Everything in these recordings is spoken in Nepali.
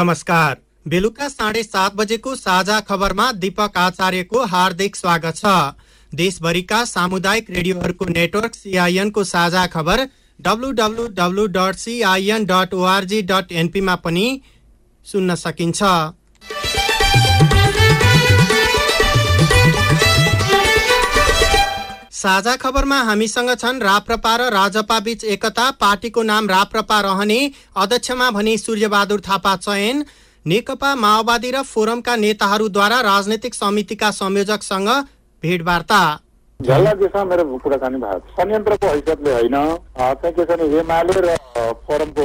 नमस्कार। बेलुका साढे सात बजेको साझा खबरमा दीपक आचार्यको हार्दिक स्वागत छ। देशभरिका सामुदायिक रेडियोहरूको नेटवर्क सिआइएनको साझा खबर WWW dot CIN dot ORG dot एनपीमा पनि सुन्न सकिन्छ। साझा खबरमा हामीसँग छन् राप्रपा र राजपा बीच एकता पार्टीको नाम राप्रपा रहने अध्यक्षमा भने सूर्यबहादुर थापा चयन नेकपा माओवादी र फोरमका नेताहरूद्वारा राजनैतिक समितिका संयोजकसँग भेटवार्ता। झल्ला देशमा मेरो कुराकानी भएको संयन्त्रको हैसियतले होइन के र फोरमको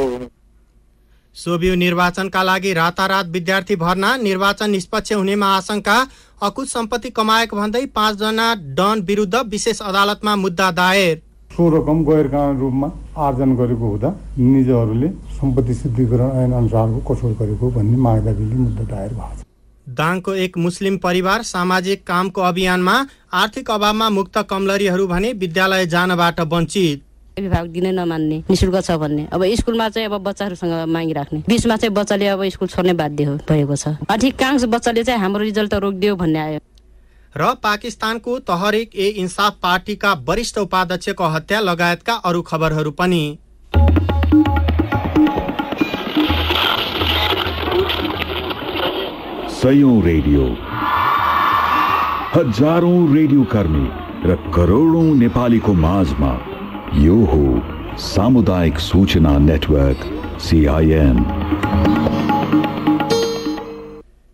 सोभियो निर्वाचनका लागि रातारात विद्यार्थी भर्ना निर्वाचन निष्पक्ष हुनेमा आशंका अकुत सम्पत्ति कमाएको भन्दै पाँचजना डन विरुद्ध विशेष अदालतमा मुद्दा दायर। सो रकम गैर कानुनी रूपमा आर्जन गरेको हुँदा निजहरूले सम्पत्ति शुद्धिकरण ऐन अनुसारको कसोर गरेको भन्ने माग्दाखेरी मुद्दा दायर भएको छ। दाङको एक मुस्लिम परिवार सामाजिक कामको अभियानमा आर्थिक अभावमा मुक्त कमलरीहरू भने विद्यालय जानबाट वञ्चित। अभिभावक दिनै नमान्ने निशुल्क छ भन्ने। अब स्कुलमा चाहिँ अब बच्चाहरूसँग मागिराख्ने। बिचमा चाहिँ बच्चाले अब स्कुल छोड्ने बाध्य हो भएको छ। अधिकांश बच्चाले चाहिँ हाम्रो रिजल्ट त रोकिदियो भन्ने आयो। र पाकिस्तानको तहरिक ए इन्साफ पार्टीका वरिष्ठ उपाध्यक्षको हत्या लगायतका अरू खबरहरू पनि। सयौं रेडियो। हजारौं रेडियो कर्मी र करोडौं नेपालीको माझमा यो हो सामुदायिक सूचना नेटवर्क सिआइएन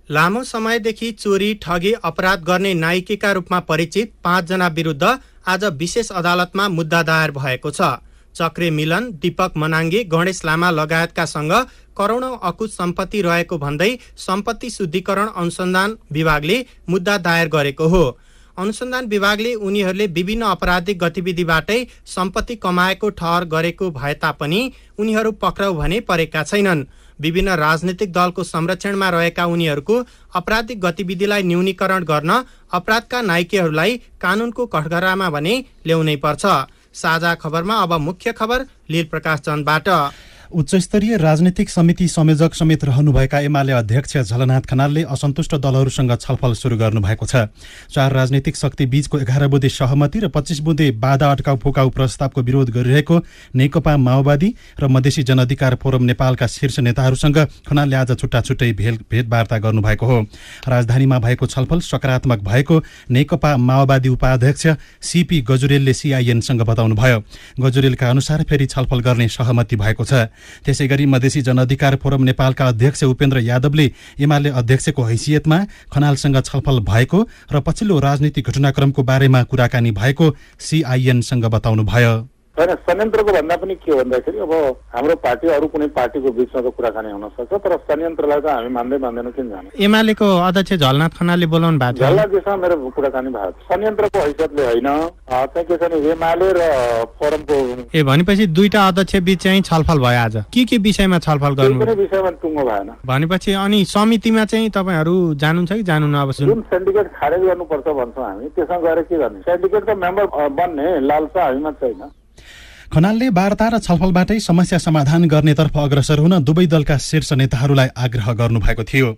लामो समयदेखि चोरी ठगी अपराध गर्ने नायिकीका रूपमा परिचित पाँचजना विरुद्ध आज विशेष अदालतमा मुद्दा दायर भएको छ। चक्रे मिलन दीपक मनाङ्गे गणेश लामा लगायतकासँग करोडौं अकुत सम्पत्ति रहेको भन्दै सम्पत्ति शुद्धिकरण अनुसन्धान विभागले मुद्दा दायर गरेको हो। अनुसन्धान विभागले उनीहरूले विभिन्न आपराधिक गतिविधिबाटै सम्पत्ति कमाएको ठहर गरेको भए तापनि उनीहरू पक्राउ भने परेका छैनन्। विभिन्न राजनीतिक दलको संरक्षणमा रहेका उनीहरूको आपराधिक गतिविधिलाई न्यूनीकरण गर्न अपराधका नायिकेहरूलाई कानूनको कठघरामा भने ल्याउनै पर्छ। साझा खबरमा अब मुख्य खबर लील प्रकाश चन्दबाट। उच्चस्तरीय राजनीतिक समिति संयोजक समेत रहनुभएका एमाले अध्यक्ष झलनाथ खनालले असन्तुष्ट दलहरूसँग छलफल सुरु गर्नुभएको छ। चार राजनीतिक शक्ति बीचको एघार बुधे सहमति र पच्चिस बुधे बाधा अड्काउ फुकाउ प्रस्तावको विरोध गरिरहेको नेकपा माओवादी र मधेसी जनअधिकार फोरम नेपालका शीर्ष नेताहरूसँग खनालले आज छुट्टा छुट्टै भेट भेटवार्ता गर्नुभएको हो। राजधानीमा भएको छलफल सकारात्मक भएको नेकपा माओवादी उपाध्यक्ष सिपी गजुरेलले सिआइएनसँग बताउनुभयो। गजुरेलका अनुसार फेरि छलफल गर्ने सहमति भएको छ। त्यसै गरी मधेसी जनअधिकार फोरम नेपालका अध्यक्ष उपेन्द्र यादवले एमाले अध्यक्षको हैसियतमा खनालसँग छलफल भएको र पछिल्लो राजनीतिक घटनाक्रमको बारेमा कुराकानी भएको सिआइएनसँग बताउनुभयो। होइन संयन्त्रको भन्दा पनि के भन्दाखेरि अब हाम्रो पार्टी अरू कुनै पार्टीको बिचमा त कुराकानी हुन सक्छ तर संयन्त्रलाई त हामी मान्दै मान्दैनौँ किन जाने? एमालेको अध्यक्ष झलनाथ खनालले बोलाउनु भएको देशमा मेरो कुराकानी भएको छ। संयन्त्रको हैसियतले होइन चाहिँ के छ भने एमाले र फोरमको ए भनेपछि दुईटा अध्यक्ष बीच चाहिँ छलफल भयो आज। के के विषयमा छलफल कुनै गर्नु? पनि विषयमा टुङ्गो भएन। भनेपछि अनि समितिमा चाहिँ तपाईँहरू जानुहुन्छ कि जानुहुन्न अब जुन सेन्डिकेट खारेज गर्नुपर्छ भन्छौँ हामी त्यसमा गएर के गर्ने? सेन्डिकेट त मेम्बर बन्ने लालसा हामीमा छैन। खनालले वार्ता र छलफलबाटै समस्या समाधान गर्नेतर्फ अग्रसर हुन दुवै दलका शीर्ष नेताहरूलाई आग्रह गर्नुभएको थियो।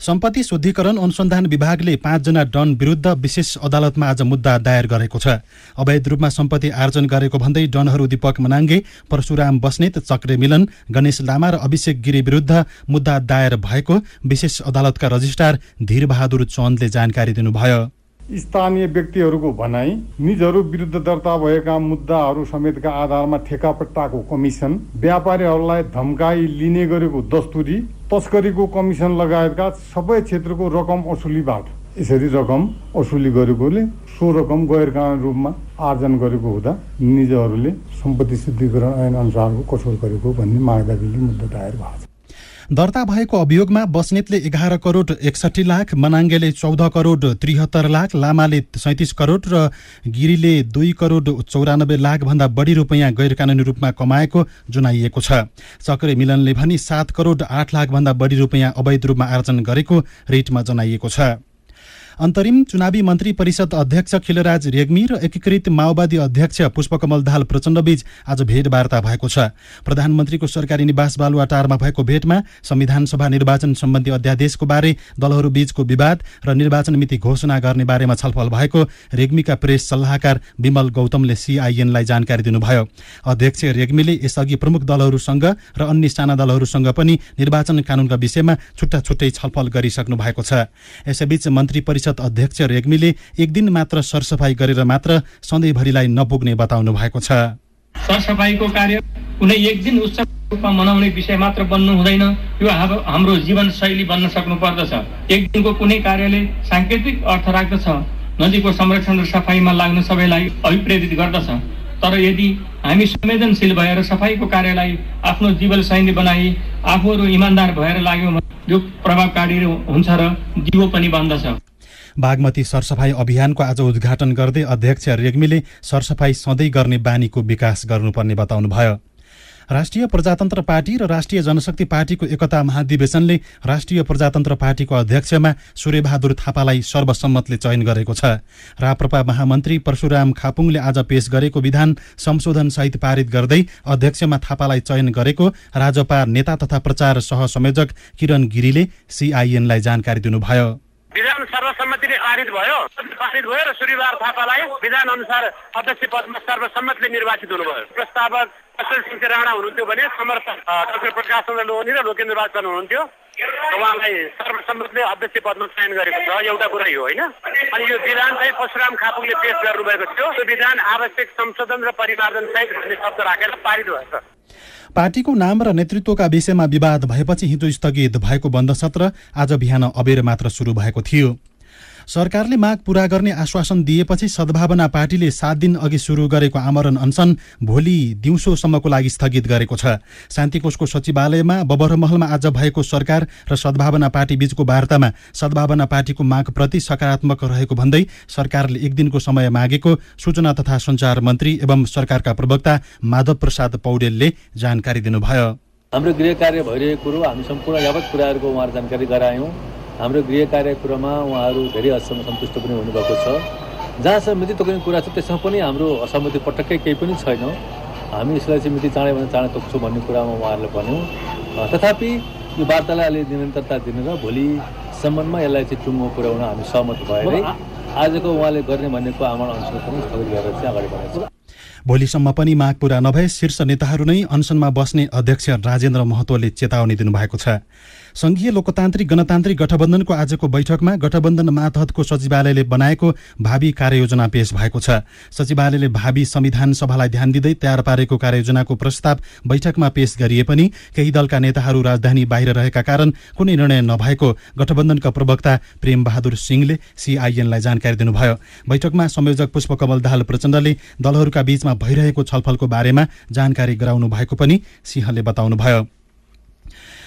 सम्पत्ति शुद्धिकरण अनुसन्धान विभागले पाँचजना डन विरुद्ध विशेष अदालतमा आज मुद्दा दायर गरेको छ। अवैध रूपमा सम्पत्ति आर्जन गरेको भन्दै डनहरू दीपक मनाङ्गे परशुराम बस्नेत चक्रे मिलन गणेश लामा र अभिषेक गिरी विरुद्ध मुद्दा दायर भएको विशेष अदालतका रजिस्ट्रार धीरबहादुर चन्दले जानकारी दिनुभयो। स्थानीय व्यक्तिहरूको भनाइ निजहरू विरुद्ध दर्ता भएका मुद्दाहरू समेतका आधारमा ठेकापट्टाको कमिसन व्यापारीहरूलाई धम्काई लिने गरेको दस्तुरी तस्करीको कमिसन लगायतका सबै क्षेत्रको रकम असुलीबाट यसरी रकम असुली गरेकोले सो रकम गैर कानुनी रूपमा आर्जन गरेको हुँदा निजहरूले सम्पत्ति शुद्धिकरण ऐन अनुसारको कसोर गरेको भन्ने माग्दाखेरी मुद्दा दायर भएको छ। दर्ता भएको अभियोगमा बस्नेतले एघार करोड एकसठी लाख मनाङ्गेले चौध करोड त्रिहत्तर लाख लामाले सैँतिस करोड र गिरीले दुई करोड चौरानब्बे लाखभन्दा बढी रुपियाँ गैर कानुनी रूपमा कमाएको जनाइएको छ। चक्रे मिलनले भने सात करोड आठ लाखभन्दा बढी रुपियाँ अवैध रूपमा आर्जन गरेको रिटमा जनाइएको छ। अन्तरिम चुनावी मन्त्री परिषद अध्यक्ष खिलराज रेग्मी र एकीकृत माओवादी अध्यक्ष पुष्पकमल दाहाल प्रचण्डबीच आज भेटवार्ता भएको छ। प्रधानमन्त्रीको सरकारी निवास बालुवाटारमा भएको भेटमा संविधान सभा निर्वाचन सम्बन्धी अध्यादेशको बारे दलहरू बीचको विवाद र निर्वाचन मिति घोषणा गर्ने बारेमा छलफल भएको रेग्मीका प्रेस सल्लाहकार विमल गौतमले सिआइएनलाई जानकारी दिनुभयो। अध्यक्ष रेग्मीले यसअघि प्रमुख दलहरूसँग र अन्य साना दलहरूसँग पनि निर्वाचन कानूनका विषयमा छुट्टा छुट्टै छलफल गरिसक्नु भएको छ। यसैबीच मन्त्री परिषद परिषद अध्यक्ष रेग्मीले एक दिन मात्र सरसफाई गरेर मात्र सधैँभरिलाई नपुग्ने बताउनु भएको छ। सरसफाइको कार्य कुनै एक दिन उत्सव रूपमा मनाउने विषय मात्र बन्नु हुँदैन। यो हाम्रो जीवनशैली बन्न सक्नु पर्दछ एक दिनको कुनै कार्यले साङ्केतिक अर्थ राख्दछ। नदीको संरक्षण र सफाइमा लाग्न सबैलाई अभिप्रेरित गर्दछ। तर यदि हामी संवेदनशील भएर सफाइको कार्यलाई आफ्नो जीवनशैली बनाई आफूहरू इमान्दार भएर लाग्यौँ यो प्रभावकारी हुन्छ र जीवो पनि बन्दछ। बागमती सरसफाई अभियानको आज उद्घाटन गर्दै अध्यक्ष रेग्मीले सरसफाई सधैँ गर्ने बानीको विकास गर्नुपर्ने बताउनुभयो। राष्ट्रिय प्रजातन्त्र पार्टी र राष्ट्रिय जनशक्ति पार्टीको एकता महाधिवेशनले राष्ट्रिय प्रजातन्त्र पार्टीको अध्यक्षमा सूर्यबहादुर थापालाई सर्वसम्मतले चयन गरेको छ। राप्रपा महामन्त्री परशुराम खापुङले आज पेश गरेको विधान संशोधन सहित पारित गर्दै अध्यक्षमा थापालाई चयन गरेको राजपा नेता तथा प्रचार सह संयोजक किरण गिरीले सिआइएनलाई जानकारी दिनुभयो। विधान सर्वसम्मतिले पारित भयो। पारित भयो र सूर्यबार थापालाई विधान अनुसार अध्यक्ष पदमा सर्वसम्मतले निर्वाचित हुनुभयो। प्रस्तावक अशोक सिंह राणा हुनुहुन्थ्यो भने समर्थक डाक्टर प्रकाश चन्द्र लोहनी र लोकेन्द्र बाचन हुनुहुन्थ्यो। उहाँलाई सर्वसम्मतले अध्यक्ष पदमा चयन गरेको छ। एउटा कुरा यो होइन? अनि यो विधान चाहिँ परशुराम खापुङले पेश गर्नुभएको थियो। त्यो विधान आवश्यक संशोधन र परिमार्जन सहित भन्ने शब्द राखेर पारित भएको छ। पार्टीको नाम र नेतृत्वका विषयमा विवाद भएपछि हिजो स्थगित भएको बन्द सत्र आज बिहान अबेर मात्र सुरु भएको थियो। सरकारले माग पूरा गर्ने आश्वासन दिएपछि सद्भावना पार्टीले सात दिन अघि सुरु गरेको आमरण अनसन भोलि दिउँसोसम्मको लागि स्थगित गरेको छ। शान्तिकोषको सचिवालयमा बबरमहलमा आज भएको सरकार र सद्भावना पार्टी बीचको वार्तामा सद्भावना पार्टीको मागप्रति सकारात्मक रहेको भन्दै सरकारले एक दिनको समय मागेको सूचना तथा सञ्चार मन्त्री एवं सरकारका प्रवक्ता माधव प्रसाद पौडेलले जानकारी दिनुभयो। हाम्रो गृह कार्य भइरहेको कुरो हामी सम्पूर्ण यावत कुराहरूको उहाँहरू जानकारी गरायौँ। हाम्रो गृह कार्यक्रममा उहाँहरू धेरै हदसम्म सन्तुष्ट पनि हुनुभएको छ। जहाँसम्म मिति तोक्ने कुरा छ त्यसमा पनि हाम्रो असहमति पटक्कै केही पनि छैन। हामी यसलाई चाहिँ मिति चाँडैभन्दा चाँडै तोक्छौँ भन्ने कुरामा उहाँहरूले भन्यौँ। तथापि यो वार्तालाई अलिक निरन्तरता दिनु र भोलिसम्ममा यसलाई चाहिँ टुङ्गो पुर्याउन हामी सहमत भएरै आजको उहाँले गर्ने भन्नेको आमरण अनुसार पनि स्थगित गरेर चाहिँ अगाडि बढाएको भोलिसम्म पनि माग पूरा नभए शीर्ष नेताहरू नै अनसनमा बस्ने अध्यक्ष राजेन्द्र महतोले चेतावनी दिनुभएको छ। संघीय लोकतान्त्रिक गणतान्त्रिक गठबन्धनको आजको बैठकमा गठबन्धन मातहतको सचिवालयले बनाएको भावी कार्ययोजना पेश भएको छ। सचिवालयले भावी संविधान सभालाई ध्यान दिँदै तयार पारेको कार्ययोजनाको प्रस्ताव बैठकमा पेश गरिए पनि केही दलका नेताहरू राजधानी बाहिर रहेका कारण कुनै निर्णय नभएको गठबन्धनको प्रवक्ता प्रेम बहादुर सिंहले सिआइएनलाई जानकारी दिनुभयो। बैठकमा संयोजक पुष्पकमल दाहाल प्रचण्डले दलहरूका बीचमा भइरहेको छलफलको बारेमा जानकारी गराउनु भएको पनि सिंहले बताउनुभयो।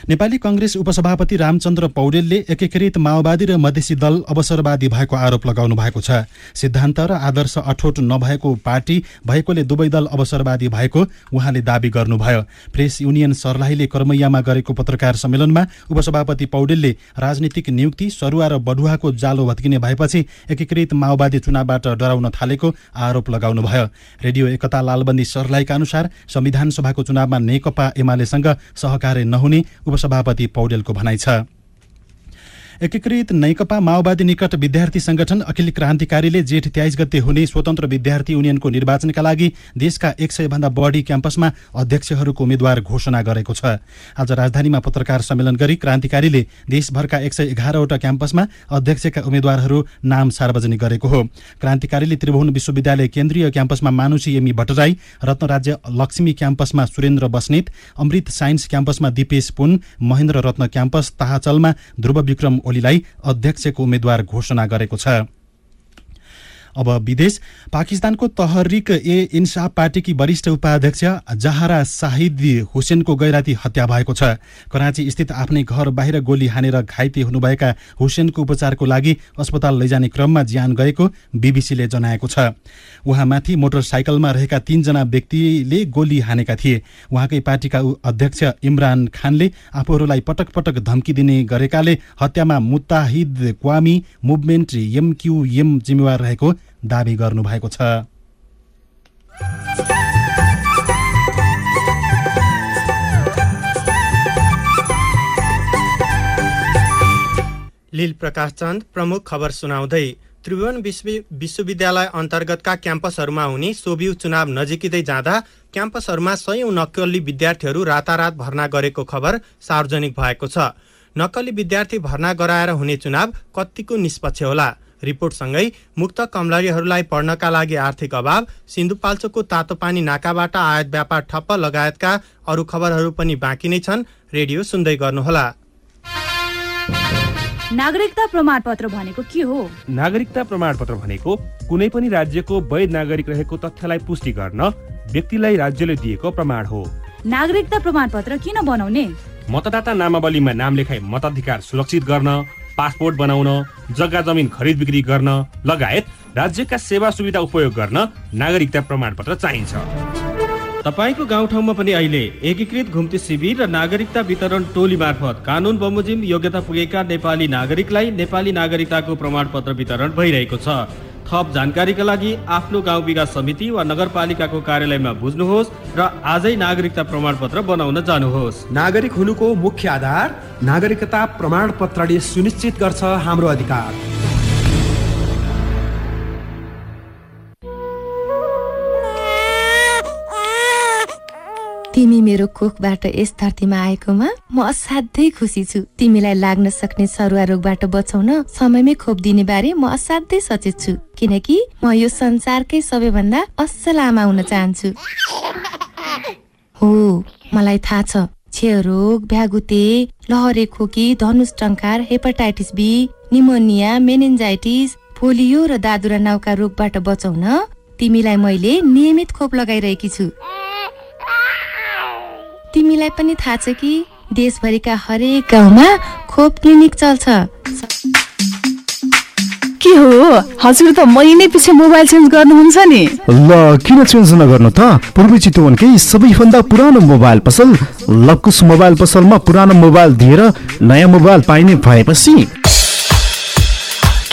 नेपाली कंग्रेस उपसभापति रामचन्द्र पौडेलले एकीकृत माओवादी र मधेसी दल अवसरवादी भएको आरोप लगाउनु भएको छ। सिद्धान्त र आदर्श अठोट नभएको पार्टी भएकोले दुवै दल अवसरवादी भएको उहाँले दावी गर्नुभयो। प्रेस युनियन सर्लाहीले कर्मैयामा गरेको पत्रकार सम्मेलनमा उपसभापति पौडेलले राजनीतिक नियुक्ति सरुवा र बढुवाको जालो भत्किने भएपछि एकीकृत माओवादी चुनावबाट डराउन थालेको आरोप लगाउनुभयो। रेडियो एकता लालबन्दी सर्लाहीका अनुसार संविधान सभाको चुनावमा नेकपा एमालेसँग सहकार्य नहुने उपसभापति पौडेलको भनाइ छ। एकीकृत नेकपा माओवादी निकट विद्यार्थी संगठन अखिल क्रान्तिकारीले जेठ तेइस गते हुने स्वतन्त्र विद्यार्थी युनियनको निर्वाचनका लागि देशका एक सय भन्दा बढी क्याम्पसमा अध्यक्षहरूको उम्मेद्वार घोषणा गरेको छ। आज राजधानीमा पत्रकार सम्मेलन गरी क्रान्तिकारीले देशभरका एक सय एघारवटा क्याम्पसमा अध्यक्षका उम्मेद्वारहरू नाम सार्वजनिक गरेको हो। क्रान्तिकारीले त्रिभुवन विश्वविद्यालय केन्द्रीय क्याम्पसमा मानुसी एमी भट्टराई रत्न राज्य लक्ष्मी क्याम्पसमा सुरेन्द्र बस्नेत अमृत साइन्स क्याम्पसमा दिपेश पुन महेन्द्र रत्न क्याम्पस ताहाचलमा ध्रुव विक्रम ओलीलाई अध्यक्षको उम्मेद्वार घोषणा गरेको छ। अब विदेश। पाकिस्तानको तहरिक ए इन्साफ पार्टीकी वरिष्ठ उपाध्यक्ष जहारा शाहिद हुसेनको गैराती हत्या भएको छ। कराँची स्थित आफ्नै घर बाहिर गोली हानेर घाइते हुनुभएका हुसेनको उपचारको लागि अस्पताल लैजाने क्रममा ज्यान गएको बिबिसीले जनाएको छ। उहाँमाथि मोटरसाइकलमा रहेका तीनजना व्यक्तिले गोली हानेका थिए। उहाँकै पार्टीका अध्यक्ष इमरान खानले आफूहरूलाई पटक पटक धम्की दिने गरेकाले हत्यामा मुत्ताहिद क्वामी मुभमेन्ट एमक्युएम जिम्मेवार रहेको दावी गर्नुभएको छ। लील प्रकाश चन्द प्रमुख खबर सुनाउँदै त्रिभुवन विश्वविद्यालय अन्तर्गतका क्याम्पसहरूमा हुने सोभियु चुनाव नजिकिँदै जाँदा क्याम्पसहरूमा सयौं नक्कली विद्यार्थीहरू रातारात भर्ना गरेको खबर सार्वजनिक भएको छ। नक्कली विद्यार्थी भर्ना गराएर हुने चुनाव कतिको निष्पक्ष होला? रिपोर्टसँगै मुक्त कमलरीहरूलाई पढ्नका लागि आर्थिक अभाव सिन्धुपाल्चोकको तातोपानी नाकाबाट आयात व्यापार ठप्प लगायतका अरू खबरहरू पनि बाँकी नै छन्। रेडियो सुन्दै गर्नुहोला। नागरिकता प्रमाणपत्र भनेको के हो? नागरिकता प्रमाणपत्र भनेको कुनै पनि राज्यको वैध नागरिक रहेको तथ्यलाई पुष्टि गर्न व्यक्तिलाई राज्यले दिएको प्रमाण हो। नागरिकता प्रमाणपत्र किन बनाउने? मतदाता नामावलीमा नाम लेखाइ मताधिकार सुरक्षित गर्न पासपोर्ट बनाउन जग्गा जमिन खरिद बिक्री गर्न लगायत राज्यका सेवा सुविधा उपयोग गर्न नागरिकता प्रमाणपत्र चाहिन्छ। तपाईँको गाउँठाउँमा पनि अहिले एकीकृत घुम्ती शिविर र नागरिकता वितरण टोली मार्फत कानुन बमोजिम योग्यता पुगेका नेपाली नागरिकलाई नेपाली नागरिकताको प्रमाणपत्र वितरण भइरहेको छ। थप जानकारीका लागि आफ्नो गाउँ विकास समिति वा नगरपालिकाको कार्यालयमा बुझ्नुहोस् र आजै नागरिकता प्रमाणपत्र बनाउन जानुहोस्। नागरिक हुनुको मुख्य आधार नागरिकता प्रमाणपत्रले सुनिश्चित गर्छ हाम्रो अधिकार। तिमी मेरो कोखबाट यस धरतीमा आएकोमा म असाध्यै खुसी छु। तिमीलाई लाग्न सक्ने सरुवा रोगबाट बचाउन समयमै खोप दिने बारे म असाध्यै सचेत छु। किनकि म यो संसारकै सबैभन्दा असल आमा हुन चाहन्छु। हो मलाई थाहा छ। क्षयरोग भ्यागुते लहरे खोकी धनुष टङ्कार hepatitis B pneumonia meningitis polio र दादुरा नाउका रोगबाट बचाउन तिमीलाई मैले नियमित खोप लगाइरहेकी छु। तिमीलाई पनि थाहा छ कि देशभरिका हरेक गाउँमा खोप क्लिनिक चल्छ। के हो? हजुर त महिनै पछि मोबाइल चेन्ज गर्नुहुन्छ नि। ल किन चेन्ज नगर्नु त? पूर्वी चितवनकै सबैभन्दा पुरानो मोबाइल पसल लकुस मोबाइल पसलमा पुरानो मोबाइल दिएर नयाँ मोबाइल पाइने भएपछि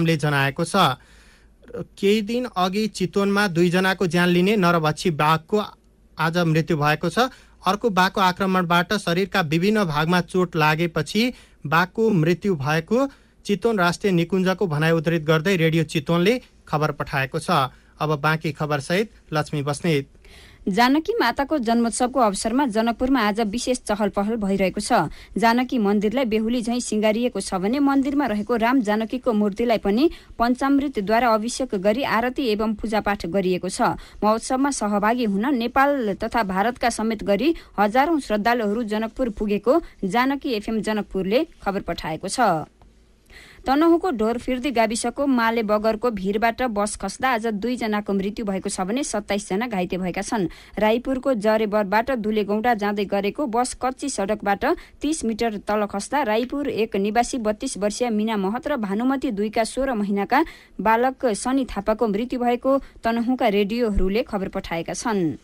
इलामले जनाएको छ। केही दिन अघि चितवनमा दुईजनाको ज्यान लिने नरभक्षी बाघको आज मृत्यु भएको छ। अर्को बाघको आक्रमणबाट शरीरका विभिन्न भागमा चोट लागेपछि बाघको मृत्यु भएको चितवन राष्ट्रिय निकुञ्जको भनाइ उद्धृत गर्दै रेडियो चितवनले खबर पठाएको छ। अब बाँकी खबरसहित लक्ष्मी बस्नेत। जानकी माताको जन्मोत्सवको अवसरमा जनकपुरमा आज विशेष चहल पहल भइरहेको छ। जानकी मन्दिरलाई बेहुली झैँ सिँगारिएको छ भने मन्दिरमा रहेको राम जानकीको मूर्तिलाई पनि पञ्चामृतद्वारा अभिषेक गरी आरती एवं पूजापाठ गरिएको छ। महोत्सवमा सहभागी हुन नेपाल तथा भारतका समेत गरी हजारौं श्रद्धालुहरू जनकपुर पुगेको जानकी एफएम जनकपुरले खबर पठाएको छ। तनहुको ढोरफिर्दी गाविसको माले बगरको भिरबाट बस खस्दा आज दुईजनाको मृत्यु भएको छ भने सत्ताइसजना घाइते भएका छन्। राईपुरको जरेबरबाट दुलेगौडा जाँदै गरेको बस कच्ची सडकबाट तीस मिटर तल खस्दा राईपुर एक निवासी बत्तीस वर्षीय मिना महत र भानुमती दुईका सोह्र महिनाका बालक सनी थापाको मृत्यु भएको तनहुका रेडियोहरूले खबर पठाएका छन्।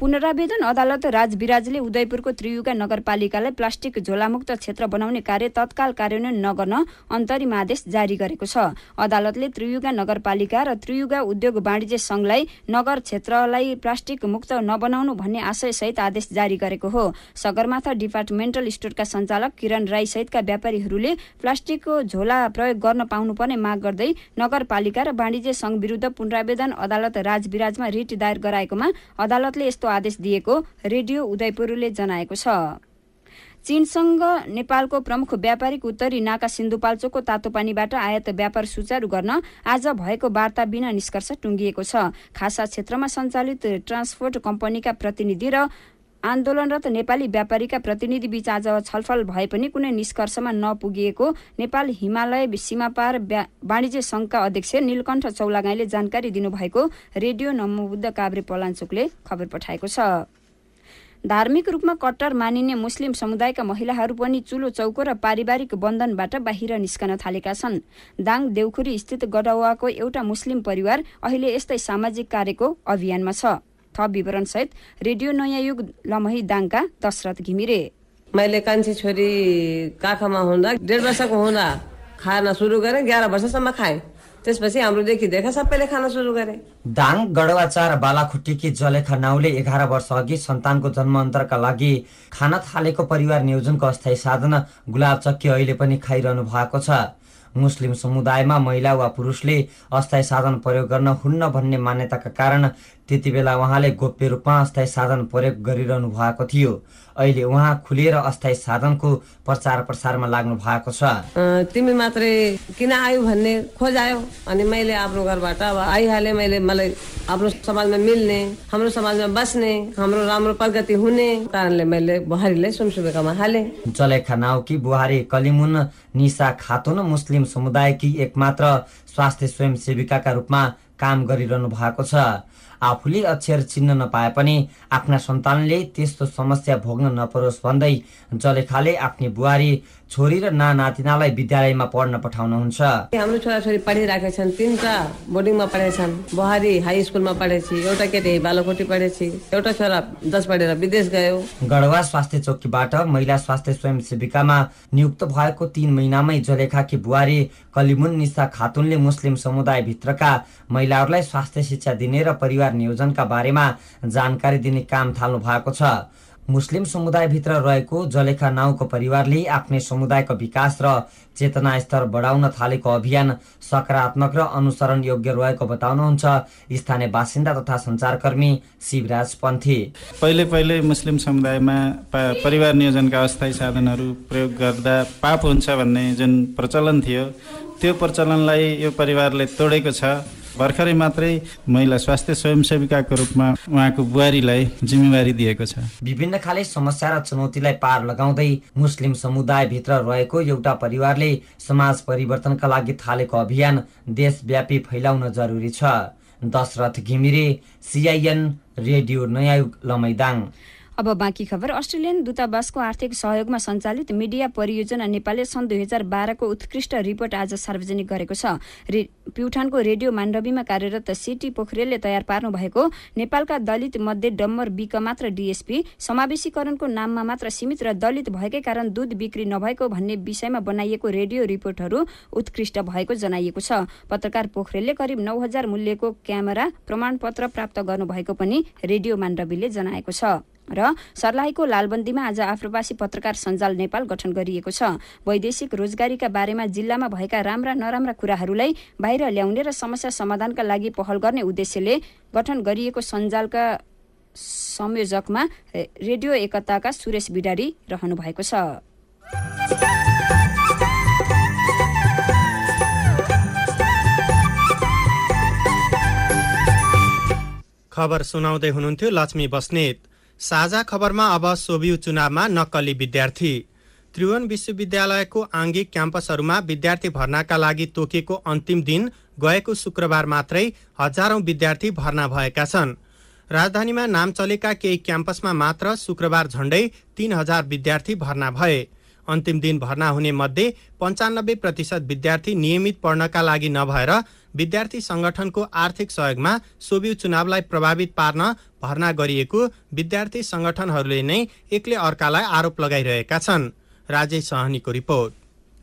पुनरावेदन। अदालत राजविराजले उदयपुरको त्रियुगा नगरपालिकालाई प्लास्टिक झोलामुक्त क्षेत्र बनाउने कार्य तत्काल कार्यान्वयन नगर्न अन्तरिम आदेश जारी गरेको छ। अदालतले त्रियुगा नगरपालिका र त्रियुगा उद्योग वाणिज्य संघलाई नगर क्षेत्रलाई प्लास्टिक मुक्त नबनाउनु भन्ने आशयसहित आदेश जारी गरेको हो। सगरमाथा डिपार्टमेन्टल स्टोरका सञ्चालक किरण राई सहितका व्यापारीहरूले प्लास्टिकको झोला प्रयोग गर्न पाउनुपर्ने माग गर्दै नगरपालिका र वाणिज्य संघ विरुद्ध पुनरावेदन। अदालत राजविराजमा रिट दायर गराएकोमा अदालतले यस्तो आदेश दिएको रेडियो उदयपुरले जनाएको छ। चीनसँग नेपालको प्रमुख व्यापारिक उत्तरी नाका सिन्धुपाल्चोकको तातोपानीबाट आयात व्यापार सुचारू गर्न आज भएको वार्ता बिना निष्कर्ष टुङ्गिएको छ। खासा क्षेत्रमा सञ्चालित ट्रान्सपोर्ट कम्पनीका प्रतिनिधि र आन्दोलनरत नेपाली व्यापारीका प्रतिनिधि बीच आज छलफल भए पनि कुनै निष्कर्षमा नपुगिएको नेपाल हिमालय सीमापार वाणिज्य संघका अध्यक्ष नीलकण्ठ चौलागाईले जानकारी दिनुभएको रेडियो नमोबुद्ध काभ्रे पलाञ्चोकले खबर पठाएको छ। धार्मिक रूपमा कट्टर मानिने मुस्लिम समुदायका महिलाहरू पनि चुलो चौको र पारिवारिक बन्धनबाट बाहिर निस्कन थालेका छन्। दाङ देउखुरी स्थित गडौवाको एउटा मुस्लिम परिवार अहिले यस्तै सामाजिक कार्यको अभियानमा छ। थप विवरण सहित रेडियो नयाँ युग लमही दाङका दशरथ घिमिरे। मैले कान्छी छोरी काखमा हुँदा डेढ वर्षको हुँदा खान सुरु गरेँ एघार वर्षसम्म खाएँ। त्यसपछि हाम्रो देखा सबैले खान सुरु गरे। दाङ गडवाचार बालाखुट्टीकी जलेखा नाउले एघार वर्ष अघि सन्तानको जन्मान्तरका लागि खान थालेको परिवार नियोजनको अस्थायी साधन गुलाब चक्की अहिले पनि खाइरहनु भएको छ। मुस्लिम समुदायमा महिला वा पुरुषले अस्थायी साधन प्रयोग गर्न हुन्न भन्ने मान्यताका कारण त्यति बेला उहाँले गोप्य रूपमा अस्थायी साधन प्रयोग गरिरहनु भएको थियो। अहिले उहाँ खुलेर अस्थायी साधनको प्रचार प्रसारमा लाग्नु भएको छ। तिमी मात्रै किन आयो भन्ने खोज आयो अनि मैले आफ्नो घरबाट अब आइहालेँ मैले मलाई आफ्नो समाजमा मिल्ने हाम्रो समाजमा बस्ने हाम्रो राम्रो प्रगति हुने कारणले मैले बुहारीलाई सुमसुबेकामा हालेँ। जलेखा नाउकी बुहारी कलिमुन निसा खातुन मुस्लिम समुदायकी एकमात्र स्वास्थ्य स्वयंसेविकाका रूपमा काम गरिरहनु भएको छ। आफूले अक्षर चिन्न नपाए पनि आफ्ना सन्तानले त्यस्तो समस्या भोग्न नपरोस् भन्दै जलेखाले आफ्नी बुहारी छोरी र ना नातिनालाई विद्यालयमा पढ्न पठाउनुहुन्छ। हाम्रो छोराछोरी पढिरहेका छन् तिनवटा बोर्डिङमा पढेछन् बुहारी हाई स्कुलमा पढेछि एउटा केटी बालकोटी पढेछि एउटा छोरा दस पढेर विदेश गयो। गढवा स्वास्थ्य चौकीबाट महिला स्वास्थ्य स्वयंसेविकामा नियुक्त भएको तीन महिनामै जलेखाकी बुहारी कलिमुन निसा खातुनले मुस्लिम समुदायभित्रका महिलाहरूलाई स्वास्थ्य शिक्षा दिने र परिवार नियोजनका बारेमा जानकारी दिने काम थाल्नु भएको छ। मुस्लिम समुदायभित्र रहेको जलेखा नाउको परिवारले आफ्नै समुदायको विकास र चेतना स्तर बढाउन थालेको अभियान सकारात्मक र अनुसरण योग्य रहेको बताउनुहुन्छ स्थानीय बासिन्दा तथा सञ्चारकर्मी शिवराज पन्थी। पहिले पहिले मुस्लिम समुदायमा परिवार नियोजनका अस्थायी साधनहरू प्रयोग गर्दा पाप हुन्छ भन्ने जुन प्रचलन थियो त्यो प्रचलनलाई यो परिवारले तोडेको छ। भर्खरै मात्रै महिला स्वास्थ्य स्वयंसेविकाको रूपमा उहाँको बुहारीलाई जिम्मेवारी दिएको छ। विभिन्न खाले समस्या र चुनौतीलाई पार लगाउँदै मुस्लिम समुदायभित्र रहेको एउटा परिवारले समाज परिवर्तनका लागि थालेको अभियान देशव्यापी फैलाउन जरुरी छ। दशरथ घिमिरे सिआइएन रेडियो नयाँ लमैदाङ। अब बाँकी खबर अस्ट्रेलियन दूतावासको आर्थिक सहयोगमा सञ्चालित मिडिया परियोजना नेपालले सन् दुई हजार बाह्रको उत्कृष्ट रिपोर्ट आज सार्वजनिक गरेको छ। रे प्युठानको रेडियो माण्डवीमा कार्यरत सिटी पोखरेलले तयार पार्नु भएको नेपालका दलित मध्ये डम्बर बिक मात्र डिएसपी समावेशीकरणको नाममा मात्र सीमित र दलित भएकै कारण दूध बिक्री नभएको भन्ने विषयमा बनाइएको रेडियो रिपोर्टहरू उत्कृष्ट भएको जनाइएको छ। पत्रकार पोखरेलले करिब नौ हजार मूल्यको क्यामेरा प्रमाणपत्र प्राप्त गर्नुभएको पनि रेडियो माण्डवीले जनाएको छ। र सर्लाहीको लालबन्दीमा आज आप्रवासी पत्रकार सञ्जाल नेपाल गठन गरिएको छ। वैदेशिक रोजगारीका बारेमा जिल्लामा भएका राम्रा नराम्रा कुराहरूलाई बाहिर ल्याउने र समस्या समाधानका लागि पहल गर्ने उद्देश्यले गठन गरिएको सञ्जालका संयोजकमा रेडियो एकताका सुरेश बिडारी रहनु भएको छ। खबर सुनाउँदै हुनुहुन्थ्यो लक्ष्मी बस्नेत। साझा खबरमा अब सोभियु चुनावमा नक्कली विद्यार्थी। त्रिभुवन विश्वविद्यालयको आङ्गिक क्याम्पसहरूमा विद्यार्थी भर्नाका लागि तोकिएको अन्तिम दिन गएको शुक्रबार मात्रै हजारौं विद्यार्थी भर्ना भएका छन्। राजधानीमा नाम चलेका केही क्याम्पसमा मात्र शुक्रबार झण्डै तीन हजार विद्यार्थी भर्ना भए। अन्तिम दिन भर्ना हुने मध्ये पञ्चानब्बे प्रतिशत विद्यार्थी नियमित पढ्नका लागि नभएर विद्यार्थी संगठनको आर्थिक सहयोगमा सोभियु चुनावलाई प्रभावित पार्न भर्ना गरिएको विद्यार्थी संगठनहरूले नै एकले अर्कालाई आरोप लगाइरहेका छन्। राजेश सहनीको रिपोर्ट।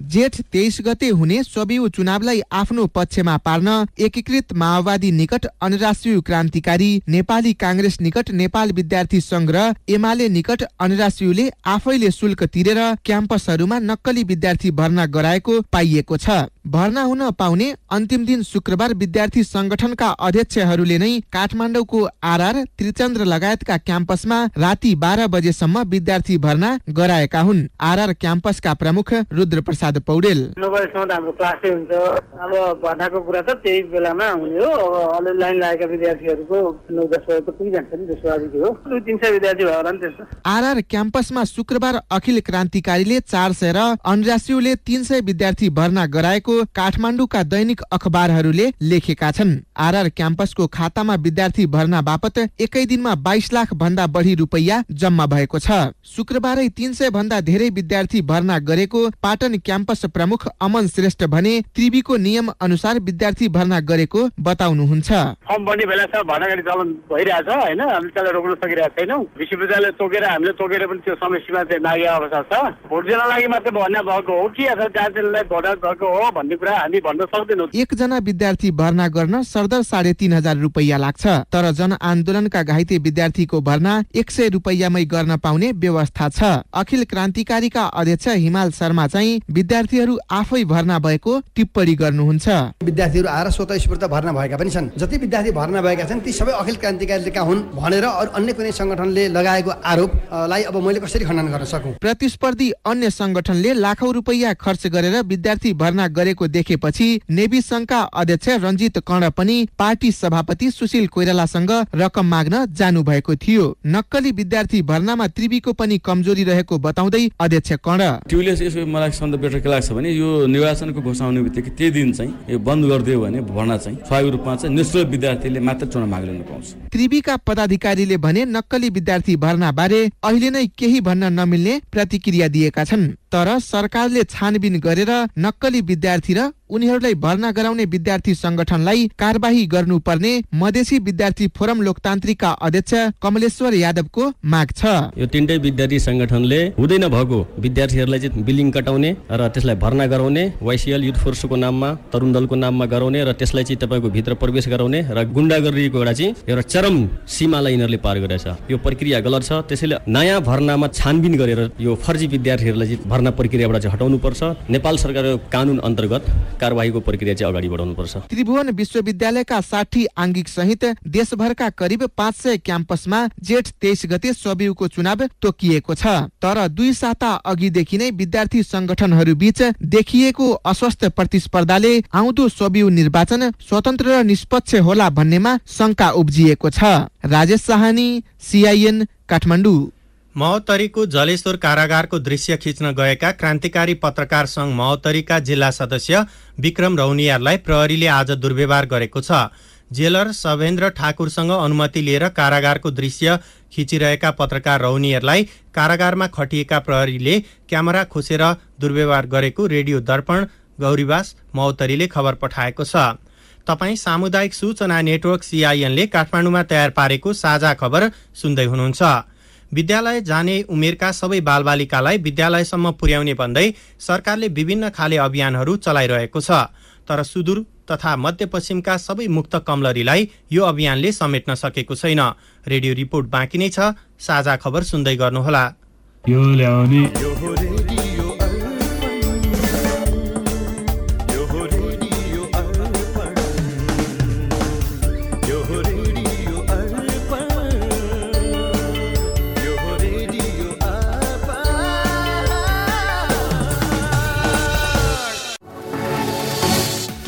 जेठ तेइस गते हुने सबिउ चुनावलाई आफ्नो पक्षमा पार्न एकीकृत माओवादी निकट अनराष्ट्रिय क्रान्तिकारी नेपाली काङ्ग्रेस निकट नेपाल विद्यार्थी संघ र एमाले निकट अनराष्ट्रियले आफैले शुल्क तिरेर क्याम्पसहरूमा नक्कली विद्यार्थी भर्ना गराएको पाइएको छ। भर्ना हुन पाउने अन्तिम दिन शुक्रबार विद्यार्थी संगठनका अध्यक्षहरूले नै काठमाडौँको आरआर त्रिचन्द्र लगायतका क्याम्पसमा राति बाह्र बजेसम्म विद्यार्थी भर्ना गराएका हुन्। आरआर क्याम्पसका प्रमुख रुद्र प्रसाद पौडेल। नौ बजीसम्म त हाम्रो क्लासै हुन्छ। अब भर्नाको कुरा त त्यही बेलामा हुने हो। अब अलिअलि लाइन लागेका विद्यार्थीहरूको नौ दस बजे त पुगिजान्छ नि त्यसको अलिक हो। दुई तिन सय विद्यार्थी भयो होला नि त्यस्तो। आरआर क्याम्पसमा शुक्रबार अखिल क्रान्तिकारीले चार सय र अनराष्ट्रियले तीन सय विद्यार्थी भर्ना गराएको काठमाडौँका दैनिक अखबारहरूले लेखेका छन्। आरआर क्याम्पसको खातामा विद्यार्थी भर्ना बापत एकै दिनमा बाइस लाख भन्दा बढी रुपैयाँ जम्मा भएको छ। शुक्रबारै तीन सय भन्दा धेरै विद्यार्थी भर्ना गरेको पाटन क्याम्पस प्रमुख अमन श्रेष्ठ भने त्रिवीको नियम अनुसार विद्यार्थी भर्ना गरेको बताउनुहुन्छ। फर्म बढ्ने बेला छ भर्ना गर्ने चलन भइरहेछ होइन? हामीले त्यसलाई रोक्न सकिरहेको छैनौँ। विश्वविद्यालय तोकेर हामीले तोकेर पनि त्यो समय सीमा चाहिँ नागेको अवस्था छ। भोट दिनको लागि मात्रै भर्ना भएको हो। कि अथवा गार्जेनलाई भर्ना भएको हो भन्ने कुरा हामी भन्न सक्दैनौँ। एकजना विद्यार्थी भर्ना गर्न सरदर साढे तीन हजार रुपैयाँ लाग्छ तर जनआन्दोलनका घाइते विद्यार्थीको भर्ना एक सय रुपैयाँमै गर्न पाउने व्यवस्था छ। अखिल क्रान्तिकारीका अध्यक्ष हिमाल शर्मा चाहिँ विद्यार्थीहरू आफै भर्ना भएको टिप्पणी गर्नुहुन्छ। विद्यार्थीहरू आएर स्वतः स्फूर्त भर्ना भएका पनि छन्। जति विद्यार्थी भर्ना भएका छन् ती सबै अखिल क्रान्तिकारीका हुन् भनेर अरू अन्य कुनै संगठनले लगाएको आरोपलाई अब मैले कसरी खण्डन गर्न सकुँ? प्रतिस्पर्धी अन्य संगठनले लाखौं रुपैयाँ खर्च गरेर विद्यार्थी भर्ना गरेको देखेपछि नेवी संघका अध्यक्ष रञ्जित कर्ण पनि पार्टी सभापति सुशील कोइरालासँग रकम माग्न जानु भएको थियो। नक्कली विद्यार्थी भर्नामा त्रिवीको पनि कमजोरी रहेको बताउँदै अध्यक्ष कर्ण मलाई बेटर के लाग्छ भने यो निर्वाचनको घोषणा हुने बित्तिकै त्यही दिन चाहिँ यो बन्द गरिदियो भने भर्ना चाहिँ स्वाभाविक रूपमा चाहिँ निश्चय विद्यार्थीले मात्र चुनाव माग लिन पाउँछ त्रिवीका पदाधिकारीले भने नक्कली विद्यार्थी भर्ना बारे अहिले नै केही भन्न नमिल्ने प्रतिक्रिया दिएका छन्। तर सरकारले छानबिन गरेर नक्कली विद्यार्थी र उनीहरूलाई भर्ना गराउने विद्यार्थी संगठनलाई कारवाही गर्नुपर्ने मधेसी विद्यार्थी फोरम लोकतान्त्रिकका अध्यक्ष कमलेश्वर यादवको माग छ। यो तिनटै विद्यार्थी संगठनले हुँदैन भएको विद्यार्थीहरूलाई चाहिँ बिलिङ कटाउने र त्यसलाई भर्ना गराउने वाइसिएल युथ फोर्सको नाममा तरुण दलको नाममा गराउने र त्यसलाई चाहिँ तपाईँको भित्र प्रवेश गराउने र गुन्डा गरिएको एउटा चाहिँ एउटा चरम सीमालाई यिनीहरूले पार गरेछ। यो प्रक्रिया गलत छ। त्यसैले नयाँ भर्नामा छानबिन गरेर यो फर्जी विद्यार्थीहरूलाई चाहिँ भर्ना प्रक्रियाबाट चाहिँ हटाउनु पर्छ नेपाल सरकारको कानुन अन्तर्गत कारवाहीको प्रक्रिया चाहिँ अगाडि बढाउनुपर्छ। त्रिभुवन विश्वविद्यालयका साठी आङ्गिक सहित देशभरका करिब पाँच सय क्याम्पसमा जेठ तेइस गते सबिउको चुनाव तोकिएको छ। तर दुई साता अघिदेखि नै विद्यार्थी संगठनहरू बीच देखिएको अस्वस्थ प्रतिस्पर्धाले आउँदो सबिउ निर्वाचन स्वतन्त्र र निष्पक्ष होला भन्नेमा शङ्का उब्जिएको छ। राजेश साहानी सिआइएन काठमाडौँ। महोत्तरीको जलेश्वर कारागारको दृश्य खिच्न गएका क्रान्तिकारी पत्रकार संघ महोत्तरीका जिल्ला सदस्य विक्रम रौनियारलाई प्रहरीले आज दुर्व्यवहार गरेको छ। जेलर सभेन्द्र ठाकुरसँग अनुमति लिएर कारागारको दृश्य खिचिरहेका पत्रकार रौनियरलाई कारागारमा खटिएका प्रहरीले क्यामेरा खोसेर दुर्व्यवहार गरेको रेडियो दर्पण गौरीवास महोत्तरीले खबर पठाएको छ। तपाईँ सामुदायिक सूचना नेटवर्क सिआइएनले काठमाडौँमा तयार पारेको साझा खबर सुन्दै हुनुहुन्छ। विद्यालय जाने उमेरका सबै बालबालिकालाई विद्यालयसम्म पुर्याउने भन्दै सरकारले विभिन्न खाले अभियानहरू चलाइरहेको छ। तर सुदूर तथा मध्यपश्चिमका सबै मुक्त कमलरीलाई यो अभियानले समेट्न सकेको छैन। रेडियो रिपोर्ट बाँकी नै छ। साझा खबर सुन्दै गर्नुहोला।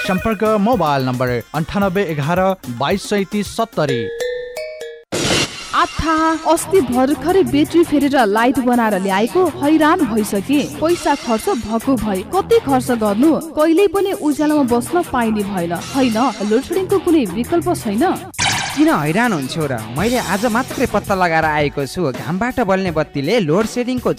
सम्पर्क मोबाइल नम्बर अन्ठानब्बे एघार बाइस सैतिस सत्तरी। आथा अस्ति भर्खरै ब्याट्री फेरेर लाइट बनाएर ल्याएको हैरान भइसके। पैसा खर्च भएको भए कति खर्च गर्नु? कहिल्यै पनि उज्यालोमा बस्न पाइने भएन। होइन लोडसेडिङको कुनै विकल्प छैन। किन हैरान हुन्थ्यो र? मैले आज मात्रै पत्ता लगाएर आएको छु। घामबाट बल्ने बत्तीले लोड सेडिङको